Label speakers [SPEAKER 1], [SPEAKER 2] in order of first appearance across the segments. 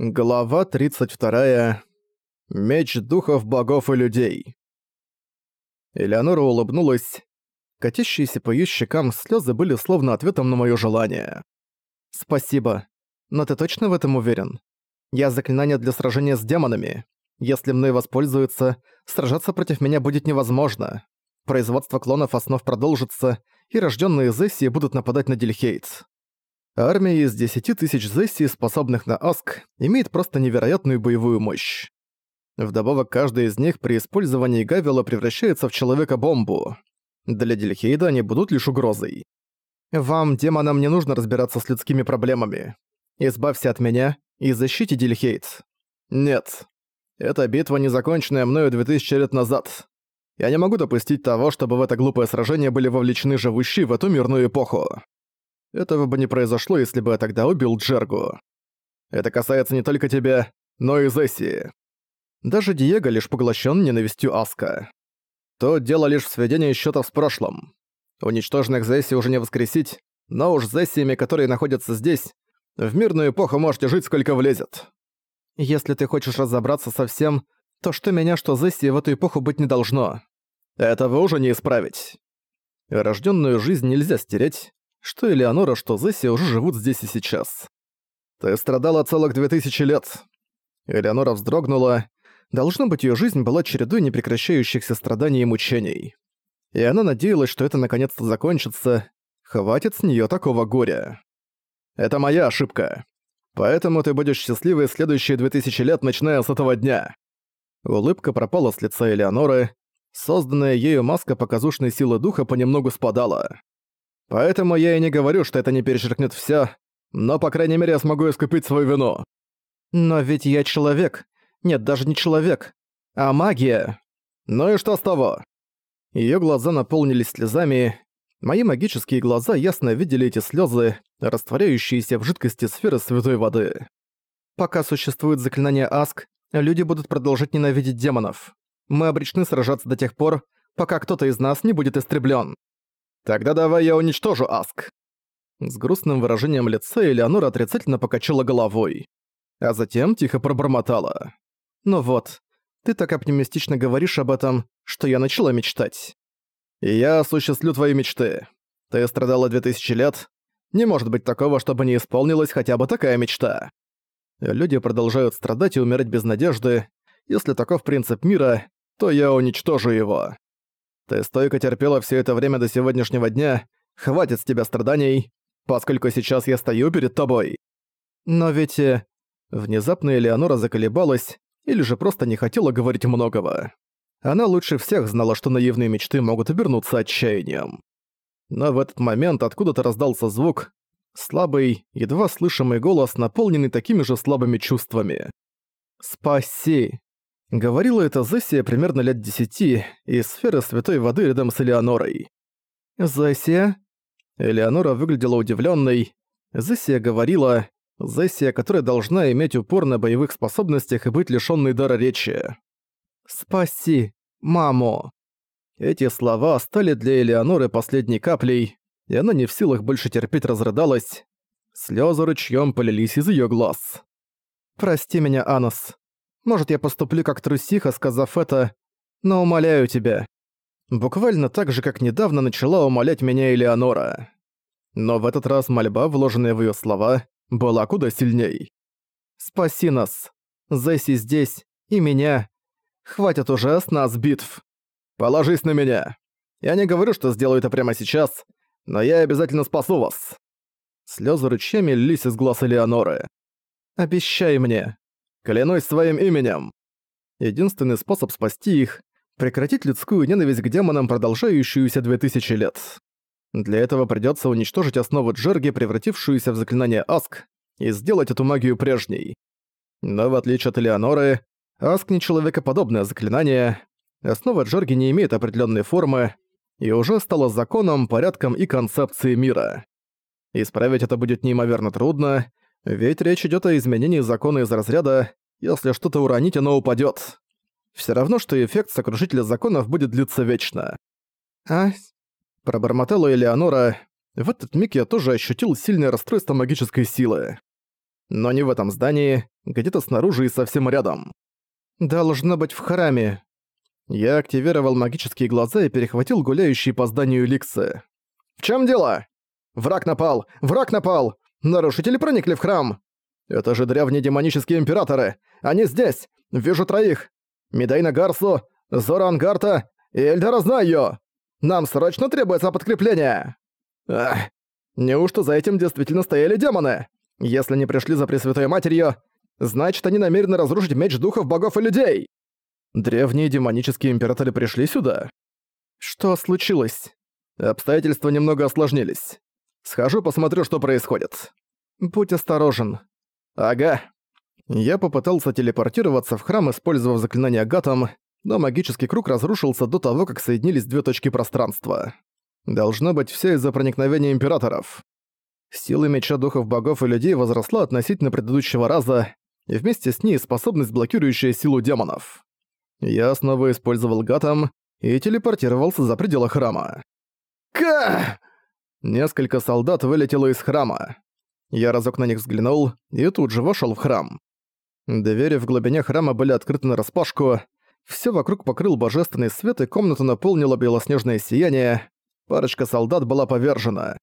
[SPEAKER 1] Глава 32. Меч духов богов и людей. Элеонора улыбнулась. Катящиеся по её щекам слёзы были словно ответом на моё желание. «Спасибо. Но ты точно в этом уверен? Я заклинание для сражения с демонами. Если мной воспользуются, сражаться против меня будет невозможно. Производство клонов основ продолжится, и рождённые Зессии будут нападать на Дильхейт. Армия из 10 тысяч Зесси, способных на Аск, имеет просто невероятную боевую мощь. Вдобавок, каждый из них при использовании Гавила превращается в Человека-бомбу. Для Дельхейда они будут лишь угрозой. Вам, демонам, не нужно разбираться с людскими проблемами. Избавься от меня и защите Дельхейд. Нет. Эта битва, не законченная мною 2000 лет назад. Я не могу допустить того, чтобы в это глупое сражение были вовлечены живущие в эту мирную эпоху. Этого бы не произошло, если бы я тогда убил Джергу. Это касается не только тебя, но и Зесси. Даже Диего лишь поглощен ненавистью Аска. То дело лишь в сведении счетов с прошлым. Уничтоженных Зесси уже не воскресить, но уж Зессиями, которые находятся здесь, в мирную эпоху можете жить сколько влезет. Если ты хочешь разобраться со всем, то что меня, что Зесси в эту эпоху быть не должно. Этого уже не исправить. Рожденную жизнь нельзя стереть, что Элеонора, что Зесси уже живут здесь и сейчас. Ты страдала целых две тысячи лет. Элеонора вздрогнула. Должно быть, ее жизнь была чередой непрекращающихся страданий и мучений. И она надеялась, что это наконец-то закончится. Хватит с нее такого горя. Это моя ошибка. Поэтому ты будешь счастливой следующие две тысячи лет, начиная с этого дня. Улыбка пропала с лица Элеоноры. Созданная ею маска показушной силы духа понемногу спадала. Поэтому я и не говорю, что это не перечеркнет всё, но, по крайней мере, я смогу искупить свою вину. Но ведь я человек. Нет, даже не человек, а магия. Ну и что с того? Её глаза наполнились слезами. Мои магические глаза ясно видели эти слёзы, растворяющиеся в жидкости сферы святой воды. Пока существует заклинание Аск, люди будут продолжать ненавидеть демонов. Мы обречены сражаться до тех пор, пока кто-то из нас не будет истреблен. «Тогда давай я уничтожу Аск». С грустным выражением лица Элеонора отрицательно покачала головой, а затем тихо пробормотала. «Ну вот, ты так оптимистично говоришь об этом, что я начала мечтать. Я осуществлю твои мечты. Ты страдала две тысячи лет. Не может быть такого, чтобы не исполнилась хотя бы такая мечта. Люди продолжают страдать и умирать без надежды. Если таков принцип мира, то я уничтожу его. Ты стойко терпела все это время до сегодняшнего дня. Хватит с тебя страданий, поскольку сейчас я стою перед тобой. Но ведь... Э, внезапно Элеонора заколебалась, или же просто не хотела говорить многого. Она лучше всех знала, что наивные мечты могут обернуться отчаянием. Но в этот момент откуда-то раздался звук, слабый, едва слышимый голос, наполненный такими же слабыми чувствами. «Спаси!» Говорила это Зессия примерно лет десяти из сферы святой воды рядом с Элеонорой. «Зессия?» Элеонора выглядела удивленной. Зессия говорила, Зессия, которая должна иметь упор на боевых способностях и быть лишённой дара речи. «Спаси, маму!» Эти слова стали для Элеоноры последней каплей, и она не в силах больше терпеть разрыдалась. Слёзы ручьём полились из её глаз. «Прости меня, Анос. Может, я поступлю как трусиха, сказав это, но умоляю тебя. Буквально так же, как недавно начала умолять меня Элеонора. Но в этот раз мольба, вложенная в её слова, была куда сильней. «Спаси нас. Зесси здесь. И меня. Хватит уже с нас битв. Положись на меня. Я не говорю, что сделаю это прямо сейчас, но я обязательно спасу вас». Слёзы ручьями лились из глаз Элеоноры. «Обещай мне. Клянусь своим именем!» Единственный способ спасти их — прекратить людскую ненависть к демонам, продолжающуюся две тысячи лет. Для этого придётся уничтожить основу Джерги, превратившуюся в заклинание Аск, и сделать эту магию прежней. Но в отличие от Элеоноры, Аск не человекоподобное заклинание, основа Джерги не имеет определённой формы и уже стала законом, порядком и концепцией мира. Исправить это будет неимоверно трудно, ведь речь идёт о изменении закона из разряда если что-то уронить, оно упадёт. Всё равно, что эффект сокрушителя законов будет длиться вечно. А? Пробормотала Элеонора. В этот миг я тоже ощутил сильное расстройство магической силы. Но не в этом здании, где-то снаружи и совсем рядом. «Должно быть в храме». Я активировал магические глаза и перехватил гуляющие по зданию ликсы. «В чем дело? Враг напал! Враг напал! Нарушители проникли в храм! Это же древние демонические императоры! Они здесь! Вижу троих! Медайна Гарсу, Зора Ангарта и Эльдара Знаю! Нам срочно требуется подкрепление!» Ах, неужто за этим действительно стояли демоны? Если не пришли за Пресвятой Матерью, значит, они намерены разрушить меч духов богов и людей. Древние демонические императоры пришли сюда. Что случилось? Обстоятельства немного осложнились. Схожу, посмотрю, что происходит. Будь осторожен. Ага. Я попытался телепортироваться в храм, использовав заклинание Гатом, но магический круг разрушился до того, как соединились две точки пространства. Должно быть все из-за проникновения императоров. Сила меча духов богов и людей возросла относительно предыдущего раза, и вместе с ней способность, блокирующая силу демонов. Я снова использовал гатом и телепортировался за пределы храма. Ка! Несколько солдат вылетело из храма. Я разок на них взглянул и тут же вошел в храм. Двери в глубине храма были открыты нараспашку, все вокруг покрыл божественный свет и комнату наполнило белоснежное сияние, парочка солдат была повержена.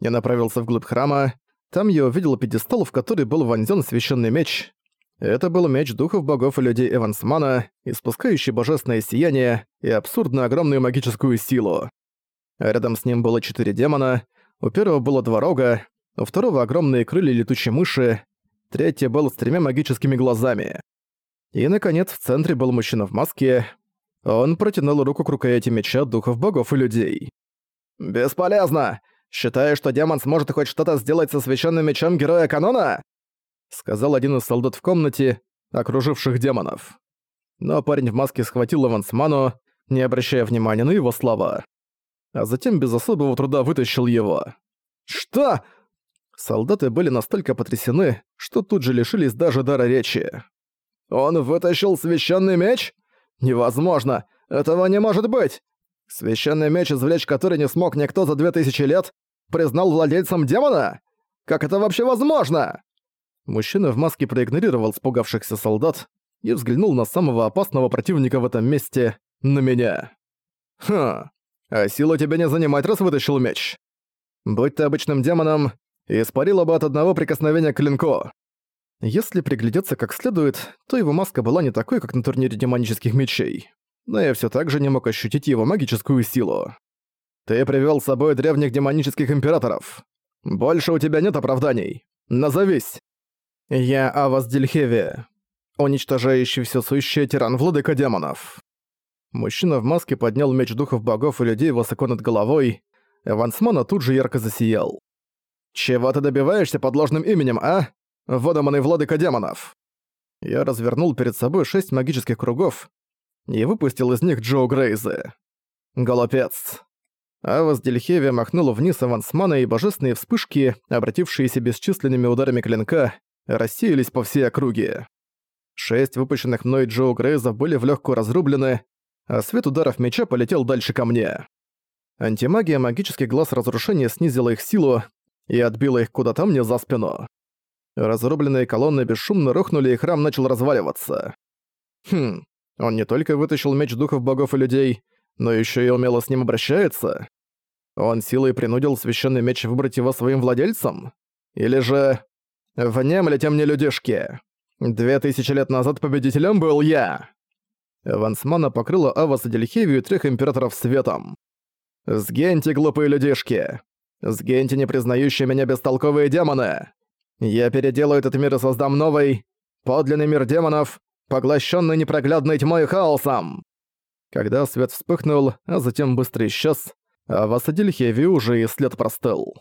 [SPEAKER 1] Я направился вглубь храма. Там я увидел пьедестал, в который был вонзён священный меч. Это был меч духов богов и людей Эвансмана, испускающий божественное сияние и абсурдно огромную магическую силу. Рядом с ним было четыре демона, у первого было два рога, у второго огромные крылья летучей мыши, третий был с тремя магическими глазами. И, наконец, в центре был мужчина в маске. Он протянул руку к рукояти меча духов богов и людей. «Бесполезно! Считаешь, что демон сможет хоть что-то сделать со священным мечом героя канона?» Сказал один из солдат в комнате, окруживших демонов. Но парень в маске схватил Эвансману, не обращая внимания на его слова. А затем без особого труда вытащил его. «Что?» Солдаты были настолько потрясены, что тут же лишились даже дара речи. «Он вытащил священный меч? Невозможно! Этого не может быть! Священный меч, извлечь который не смог никто за две тысячи лет, признал владельцем демона? Как это вообще возможно?» Мужчина в маске проигнорировал спугавшихся солдат и взглянул на самого опасного противника в этом месте, на меня. «Хм, а силу тебе не занимать, раз вытащил меч. Будь ты обычным демоном, испарила бы от одного прикосновения к клинку. Если приглядеться как следует, то его маска была не такой, как на турнире демонических мечей но я все так же не мог ощутить его магическую силу. Ты привел с собой древних демонических императоров. Больше у тебя нет оправданий. Назовись. Я Авас Дельхеви, уничтожающий все сущее тиран владыка демонов. Мужчина в маске поднял меч духов богов и людей высоко над головой. Эвансмана тут же ярко засиял. «Чего ты добиваешься под ложным именем, а? Водоманный владыка демонов!» Я развернул перед собой шесть магических кругов, и выпустил из них Джо Грейза. Голопец. Авас Дельхеви махнул вниз авансмана, и божественные вспышки, обратившиеся бесчисленными ударами клинка, рассеялись по всей округе. Шесть выпущенных мной Джо Грейзов были в легкую разрублены, а свет ударов меча полетел дальше ко мне. Антимагия магический глаз разрушения снизила их силу и отбила их куда-то мне за спину. Разрубленные колонны бесшумно рухнули, и храм начал разваливаться. Хм, он не только вытащил меч духов богов и людей, но еще и умело с ним обращается. Он силой принудил священный меч выбрать его своим владельцем? Или же... Внемлите мне, людишки! Две тысячи лет назад победителем был я!» Вансмана покрыла Аваса Дельхевию трех императоров светом. «Сгиньте, глупые людишки! Сгиньте, не признающие меня бестолковые демоны! Я переделаю этот мир и создам новый, подлинный мир демонов, поглощенный непроглядной тьмой и хаосом. Когда свет вспыхнул, а затем быстро исчез, а в осаде Хеви уже и след простыл.